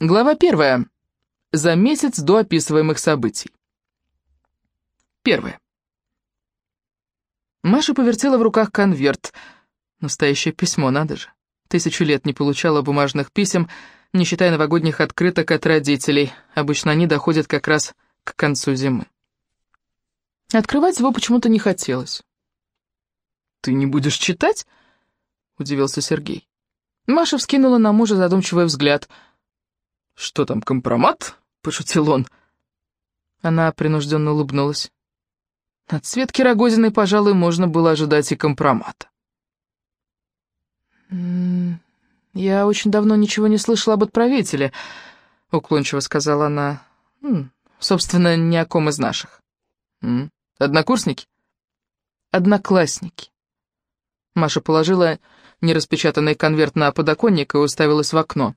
Глава первая. За месяц до описываемых событий. Первое. Маша повертела в руках конверт. Настоящее письмо, надо же. Тысячу лет не получала бумажных писем, не считая новогодних открыток от родителей. Обычно они доходят как раз к концу зимы. Открывать его почему-то не хотелось. «Ты не будешь читать?» — удивился Сергей. Маша вскинула на мужа задумчивый взгляд — «Что там, компромат?» — пошутил он. Она принужденно улыбнулась. От Светки Рогозиной, пожалуй, можно было ожидать и компромата. «Я очень давно ничего не слышала об отправителе», — уклончиво сказала она. «Собственно, ни о ком из наших». «Однокурсники?» «Одноклассники». Маша положила нераспечатанный конверт на подоконник и уставилась в окно.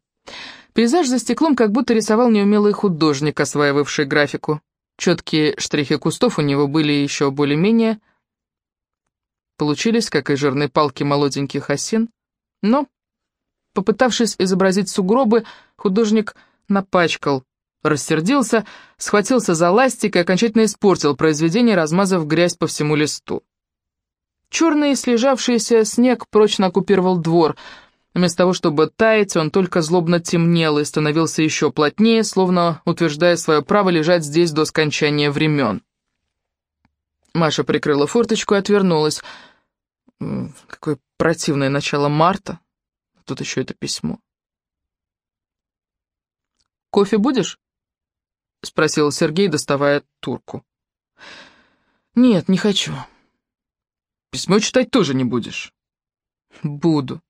Пейзаж за стеклом как будто рисовал неумелый художник, осваивавший графику. Четкие штрихи кустов у него были еще более-менее. Получились, как и жирные палки молоденьких осин. Но, попытавшись изобразить сугробы, художник напачкал, рассердился, схватился за ластик и окончательно испортил произведение, размазав грязь по всему листу. Черный слежавшийся снег прочно оккупировал двор — Вместо того, чтобы таять, он только злобно темнел и становился еще плотнее, словно утверждая свое право лежать здесь до скончания времен. Маша прикрыла форточку и отвернулась. Какое противное начало марта. Тут еще это письмо. «Кофе будешь?» — спросил Сергей, доставая турку. «Нет, не хочу». «Письмо читать тоже не будешь?» «Буду».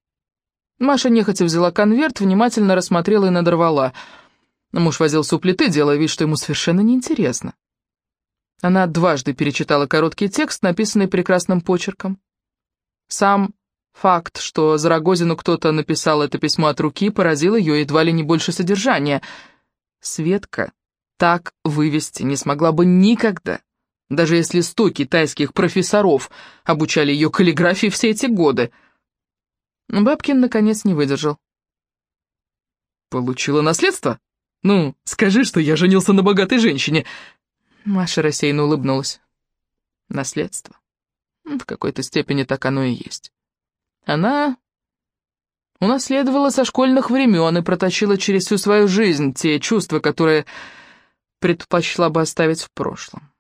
Маша нехотя взяла конверт, внимательно рассмотрела и надорвала. Муж возился у плиты, делая вид, что ему совершенно неинтересно. Она дважды перечитала короткий текст, написанный прекрасным почерком. Сам факт, что Зарагозину кто-то написал это письмо от руки, поразил ее едва ли не больше содержания. Светка так вывести не смогла бы никогда, даже если сто китайских профессоров обучали ее каллиграфии все эти годы — Бабкин, наконец, не выдержал. «Получила наследство? Ну, скажи, что я женился на богатой женщине!» Маша рассеянно улыбнулась. «Наследство? В какой-то степени так оно и есть. Она унаследовала со школьных времен и протащила через всю свою жизнь те чувства, которые предпочла бы оставить в прошлом.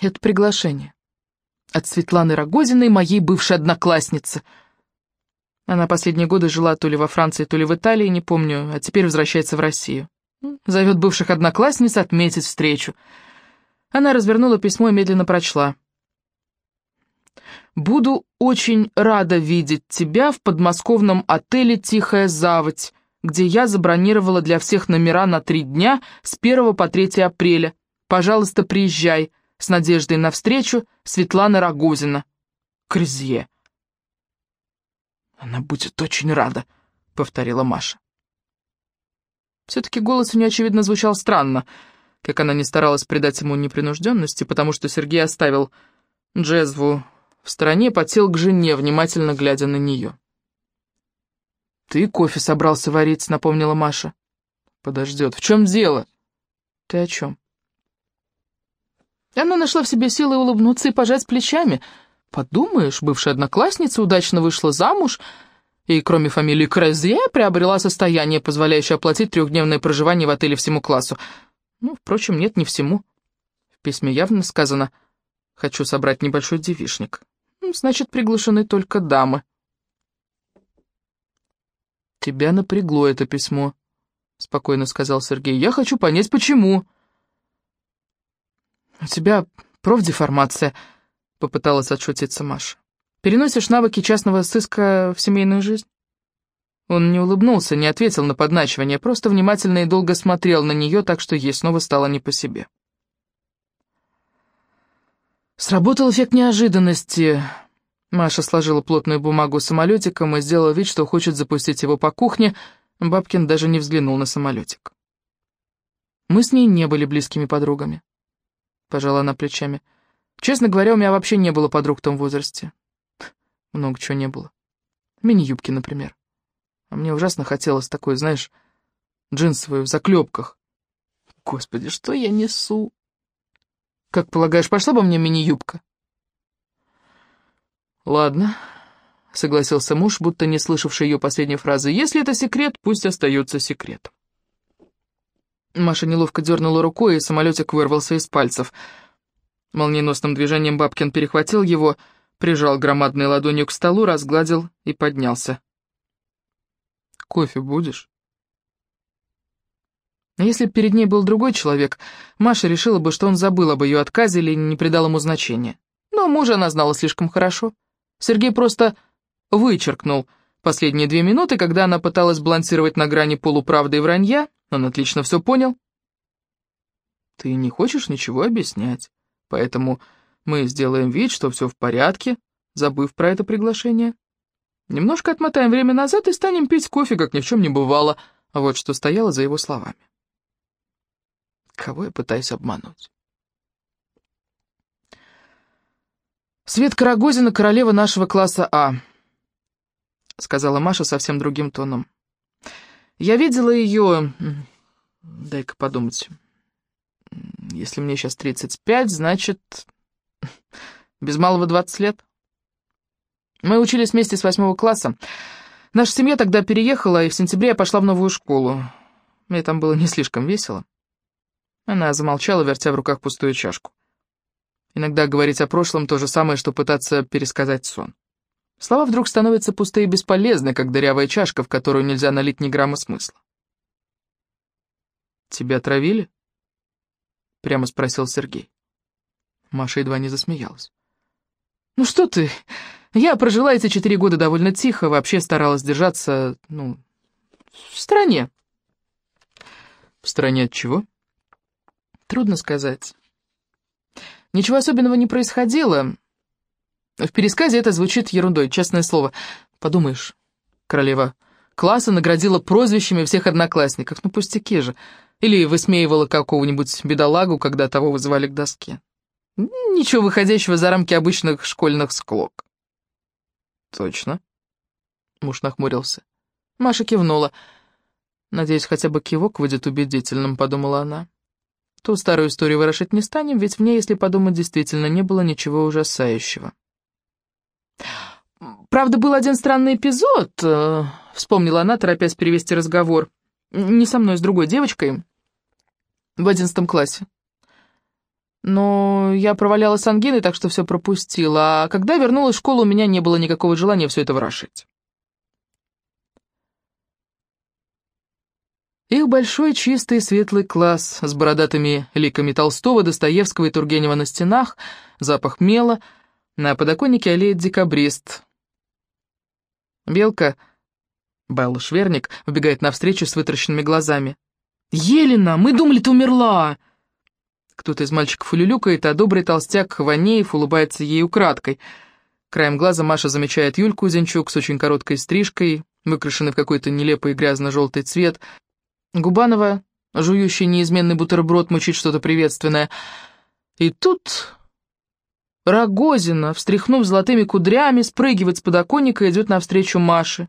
Это приглашение от Светланы Рогозиной, моей бывшей одноклассницы — она последние годы жила то ли во Франции, то ли в Италии, не помню, а теперь возвращается в Россию. Зовет бывших одноклассниц отметить встречу. Она развернула письмо и медленно прочла. «Буду очень рада видеть тебя в подмосковном отеле «Тихая заводь», где я забронировала для всех номера на три дня с 1 по 3 апреля. Пожалуйста, приезжай. С надеждой на встречу Светлана Рогозина. Крызье. «Она будет очень рада», — повторила Маша. Все-таки голос у нее, очевидно, звучал странно, как она не старалась придать ему непринужденности, потому что Сергей оставил джезву в стороне, подсел к жене, внимательно глядя на нее. «Ты кофе собрался варить», — напомнила Маша. «Подождет. В чем дело?» «Ты о чем?» Она нашла в себе силы улыбнуться и пожать плечами — Подумаешь, бывшая одноклассница удачно вышла замуж и, кроме фамилии Кразье, приобрела состояние, позволяющее оплатить трехдневное проживание в отеле всему классу. Ну, впрочем, нет, не всему. В письме явно сказано «Хочу собрать небольшой девишник». Ну, значит, приглашены только дамы. «Тебя напрягло это письмо», — спокойно сказал Сергей. «Я хочу понять, почему». «У тебя профдеформация», — попыталась отшутиться Маша. «Переносишь навыки частного сыска в семейную жизнь?» Он не улыбнулся, не ответил на подначивание, просто внимательно и долго смотрел на нее, так что ей снова стало не по себе. Сработал эффект неожиданности. Маша сложила плотную бумагу самолетиком и сделала вид, что хочет запустить его по кухне. Бабкин даже не взглянул на самолетик. Мы с ней не были близкими подругами. Пожала она плечами. Честно говоря, у меня вообще не было подруг в том возрасте. Много чего не было. Мини-юбки, например. А мне ужасно хотелось такой, знаешь, джинсовую, в заклепках. Господи, что я несу? Как полагаешь, пошла бы мне мини-юбка? Ладно, согласился муж, будто не слышавший ее последней фразы. Если это секрет, пусть остается секретом. Маша неловко дернула рукой, и самолетик вырвался из пальцев. Молниеносным движением Бабкин перехватил его, прижал громадной ладонью к столу, разгладил и поднялся. «Кофе будешь?» Если бы перед ней был другой человек, Маша решила бы, что он забыл об ее отказе или не придал ему значения. Но мужа она знала слишком хорошо. Сергей просто вычеркнул последние две минуты, когда она пыталась балансировать на грани полуправды и вранья, он отлично все понял. «Ты не хочешь ничего объяснять, поэтому мы сделаем вид, что все в порядке, забыв про это приглашение. Немножко отмотаем время назад и станем пить кофе, как ни в чем не бывало». Вот что стояло за его словами. Кого я пытаюсь обмануть? «Светка Рогозина — королева нашего класса А», — сказала Маша совсем другим тоном. «Я видела ее... Дай-ка подумать. Если мне сейчас 35, значит, без малого 20 лет. Мы учились вместе с восьмого класса. Наша семья тогда переехала, и в сентябре я пошла в новую школу. Мне там было не слишком весело. Она замолчала, вертя в руках пустую чашку. Иногда говорить о прошлом то же самое, что пытаться пересказать сон. Слова вдруг становятся пустые и бесполезны, как дырявая чашка, в которую нельзя налить ни грамма смысла. «Тебя травили?» — прямо спросил Сергей. Маша едва не засмеялась. «Ну что ты? Я прожила эти четыре года довольно тихо, вообще старалась держаться, ну, в стране». «В стране от чего?» Трудно сказать. Ничего особенного не происходило. В пересказе это звучит ерундой, честное слово. Подумаешь, королева класса наградила прозвищами всех одноклассников. Ну, пустяки же. Или высмеивала какого-нибудь бедолагу, когда того вызывали к доске. Ничего выходящего за рамки обычных школьных склок. «Точно?» Муж нахмурился. Маша кивнула. «Надеюсь, хотя бы кивок выйдет убедительным», — подумала она. Ту старую историю ворошить не станем, ведь в ней, если подумать, действительно не было ничего ужасающего. «Правда, был один странный эпизод», э, — вспомнила она, торопясь перевести разговор. «Не со мной, с другой девочкой. В одиннадцатом классе. Но я провалялась с ангиной, так что все пропустила. А когда вернулась в школу, у меня не было никакого желания все это ворошить. Их большой чистый светлый класс с бородатыми ликами Толстого, Достоевского и Тургенева на стенах, запах мела, на подоконнике аллеет декабрист. Белка, Белла Шверник, вбегает навстречу с вытаращенными глазами. «Елена, мы думали, ты умерла!» Кто-то из мальчиков улюлюкает, а добрый толстяк Хванеев улыбается ей украдкой. Краем глаза Маша замечает Юльку Зинчук с очень короткой стрижкой, выкрашенной в какой-то нелепый грязно-желтый цвет, Губанова, жующий неизменный бутерброд, мучит что-то приветственное. И тут Рогозина, встряхнув золотыми кудрями, спрыгивает с подоконника и идет навстречу Маше.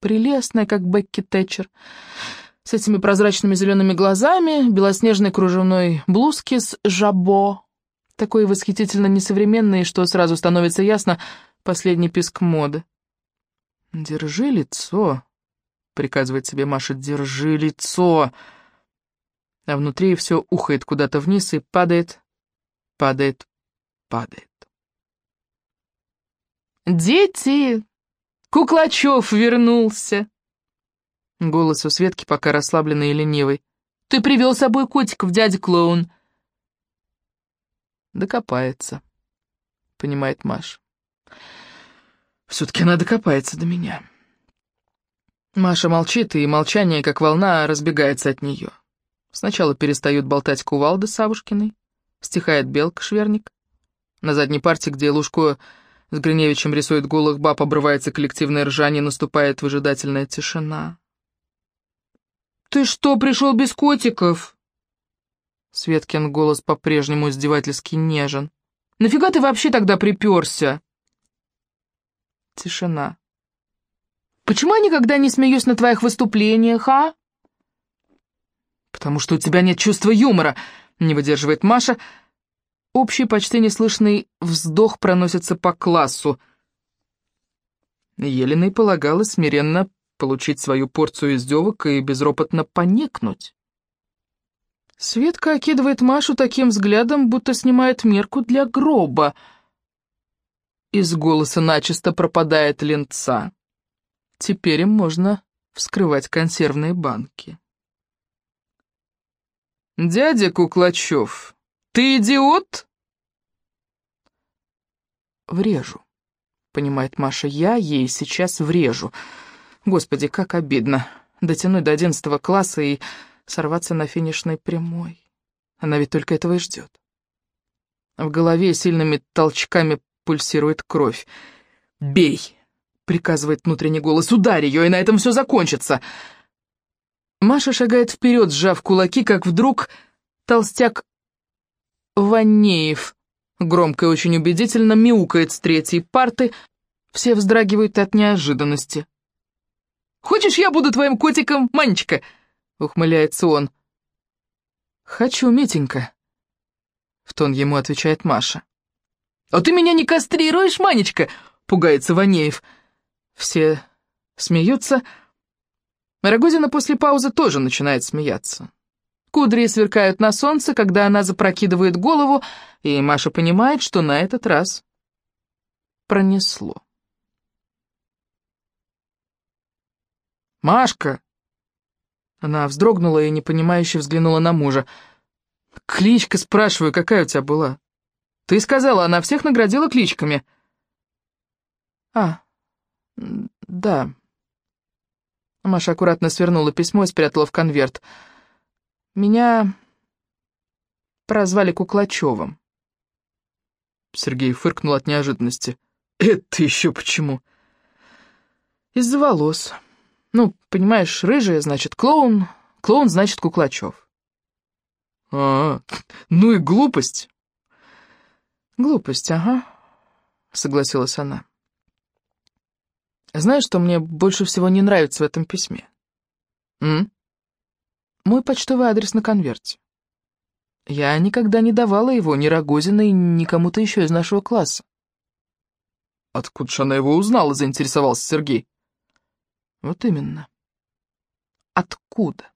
Прелестная, как Бекки Тэтчер. С этими прозрачными зелеными глазами, белоснежной кружевной блузки с жабо. Такой восхитительно несовременный, что сразу становится ясно последний писк моды. «Держи лицо», приказывает себе Маша, держи лицо. А внутри все ухает куда-то вниз и падает, падает, падает. «Дети! Куклачев вернулся!» Голос у Светки пока расслабленный и ленивый. «Ты привел с собой котиков, дядя клоун!» «Докопается», — понимает Маша. «Все-таки она докопается до меня». Маша молчит, и молчание, как волна, разбегается от нее. Сначала перестают болтать кувалды Савушкиной, стихает Белка-шверник. На задней парте, где Лужко с Гриневичем рисует голых баб, обрывается коллективное ржание, наступает выжидательная тишина. «Ты что, пришел без котиков?» Светкин голос по-прежнему издевательски нежен. «Нафига ты вообще тогда приперся?» Тишина. Почему я никогда не смеюсь на твоих выступлениях, а?» «Потому что у тебя нет чувства юмора», — не выдерживает Маша. Общий, почти неслышный вздох проносится по классу. Еленой полагалось смиренно получить свою порцию издевок и безропотно поникнуть. Светка окидывает Машу таким взглядом, будто снимает мерку для гроба. Из голоса начисто пропадает ленца. Теперь им можно вскрывать консервные банки. «Дядя Куклачев, ты идиот?» «Врежу», — понимает Маша, — «я ей сейчас врежу. Господи, как обидно дотянуть до одиннадцатого класса и сорваться на финишной прямой. Она ведь только этого и ждет. В голове сильными толчками пульсирует кровь. «Бей!» — приказывает внутренний голос. «Ударь ее, и на этом все закончится!» Маша шагает вперед, сжав кулаки, как вдруг толстяк Ванеев громко и очень убедительно мяукает с третьей парты, все вздрагивают от неожиданности. «Хочешь, я буду твоим котиком, Манечка?» — ухмыляется он. «Хочу, Митенька», — в тон ему отвечает Маша. «А ты меня не кастрируешь, Манечка?» — пугается Ванеев. Все смеются, — Рогозина после паузы тоже начинает смеяться. Кудри сверкают на солнце, когда она запрокидывает голову, и Маша понимает, что на этот раз пронесло. «Машка!» Она вздрогнула и непонимающе взглянула на мужа. «Кличка, спрашиваю, какая у тебя была? Ты сказала, она всех наградила кличками». «А, да», Маша аккуратно свернула письмо и спрятала в конверт. «Меня прозвали Куклачевым». Сергей фыркнул от неожиданности. «Это еще почему?» «Из-за волос. Ну, понимаешь, рыжая значит клоун, клоун значит Куклачев». «А, ну и глупость». «Глупость, ага», — согласилась она. Знаешь, что мне больше всего не нравится в этом письме? М? Мой почтовый адрес на конверте. Я никогда не давала его ни Рогозиной, ни кому-то еще из нашего класса. Откуда же она его узнала, заинтересовался Сергей. Вот именно. Откуда?